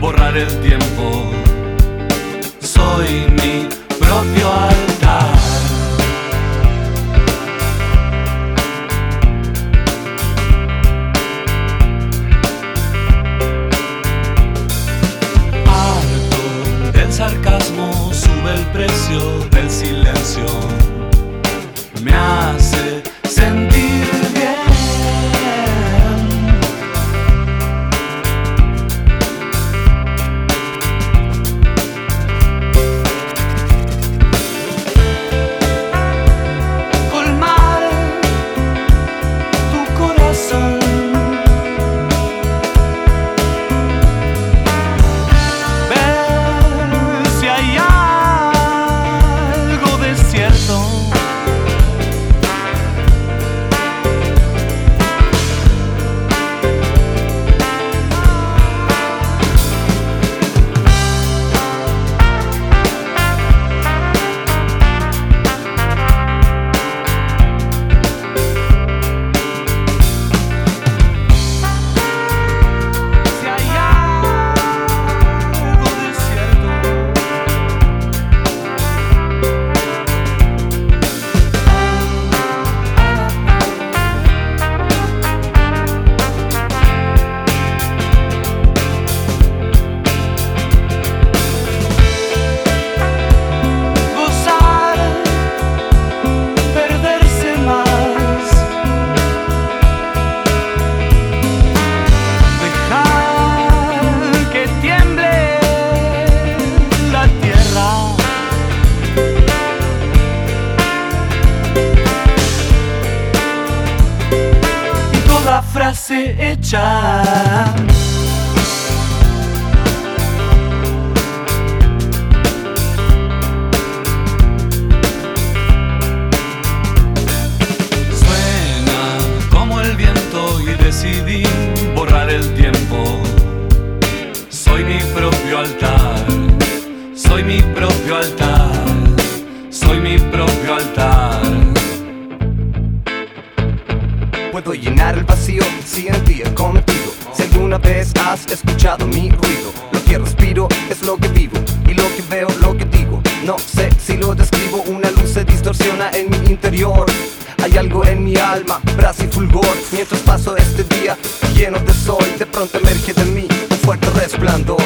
borrar el tiempo. Soy acecha. Suena como el viento y decidí borrar el tiempo. Soy mi propio altar, soy mi propio altar, soy mi propio altar. Puedo llenar el vacío si en ti he cometido. Si alguna vez has escuchado mi ruido, lo que respiro es lo que vivo y lo que veo, lo que digo. No sé si lo describo, una luz se distorsiona en mi interior. Hay algo en mi alma, brasa y fulgor. Mientras paso este día lleno de sol, de pronto emerge de mí un fuerte resplandor.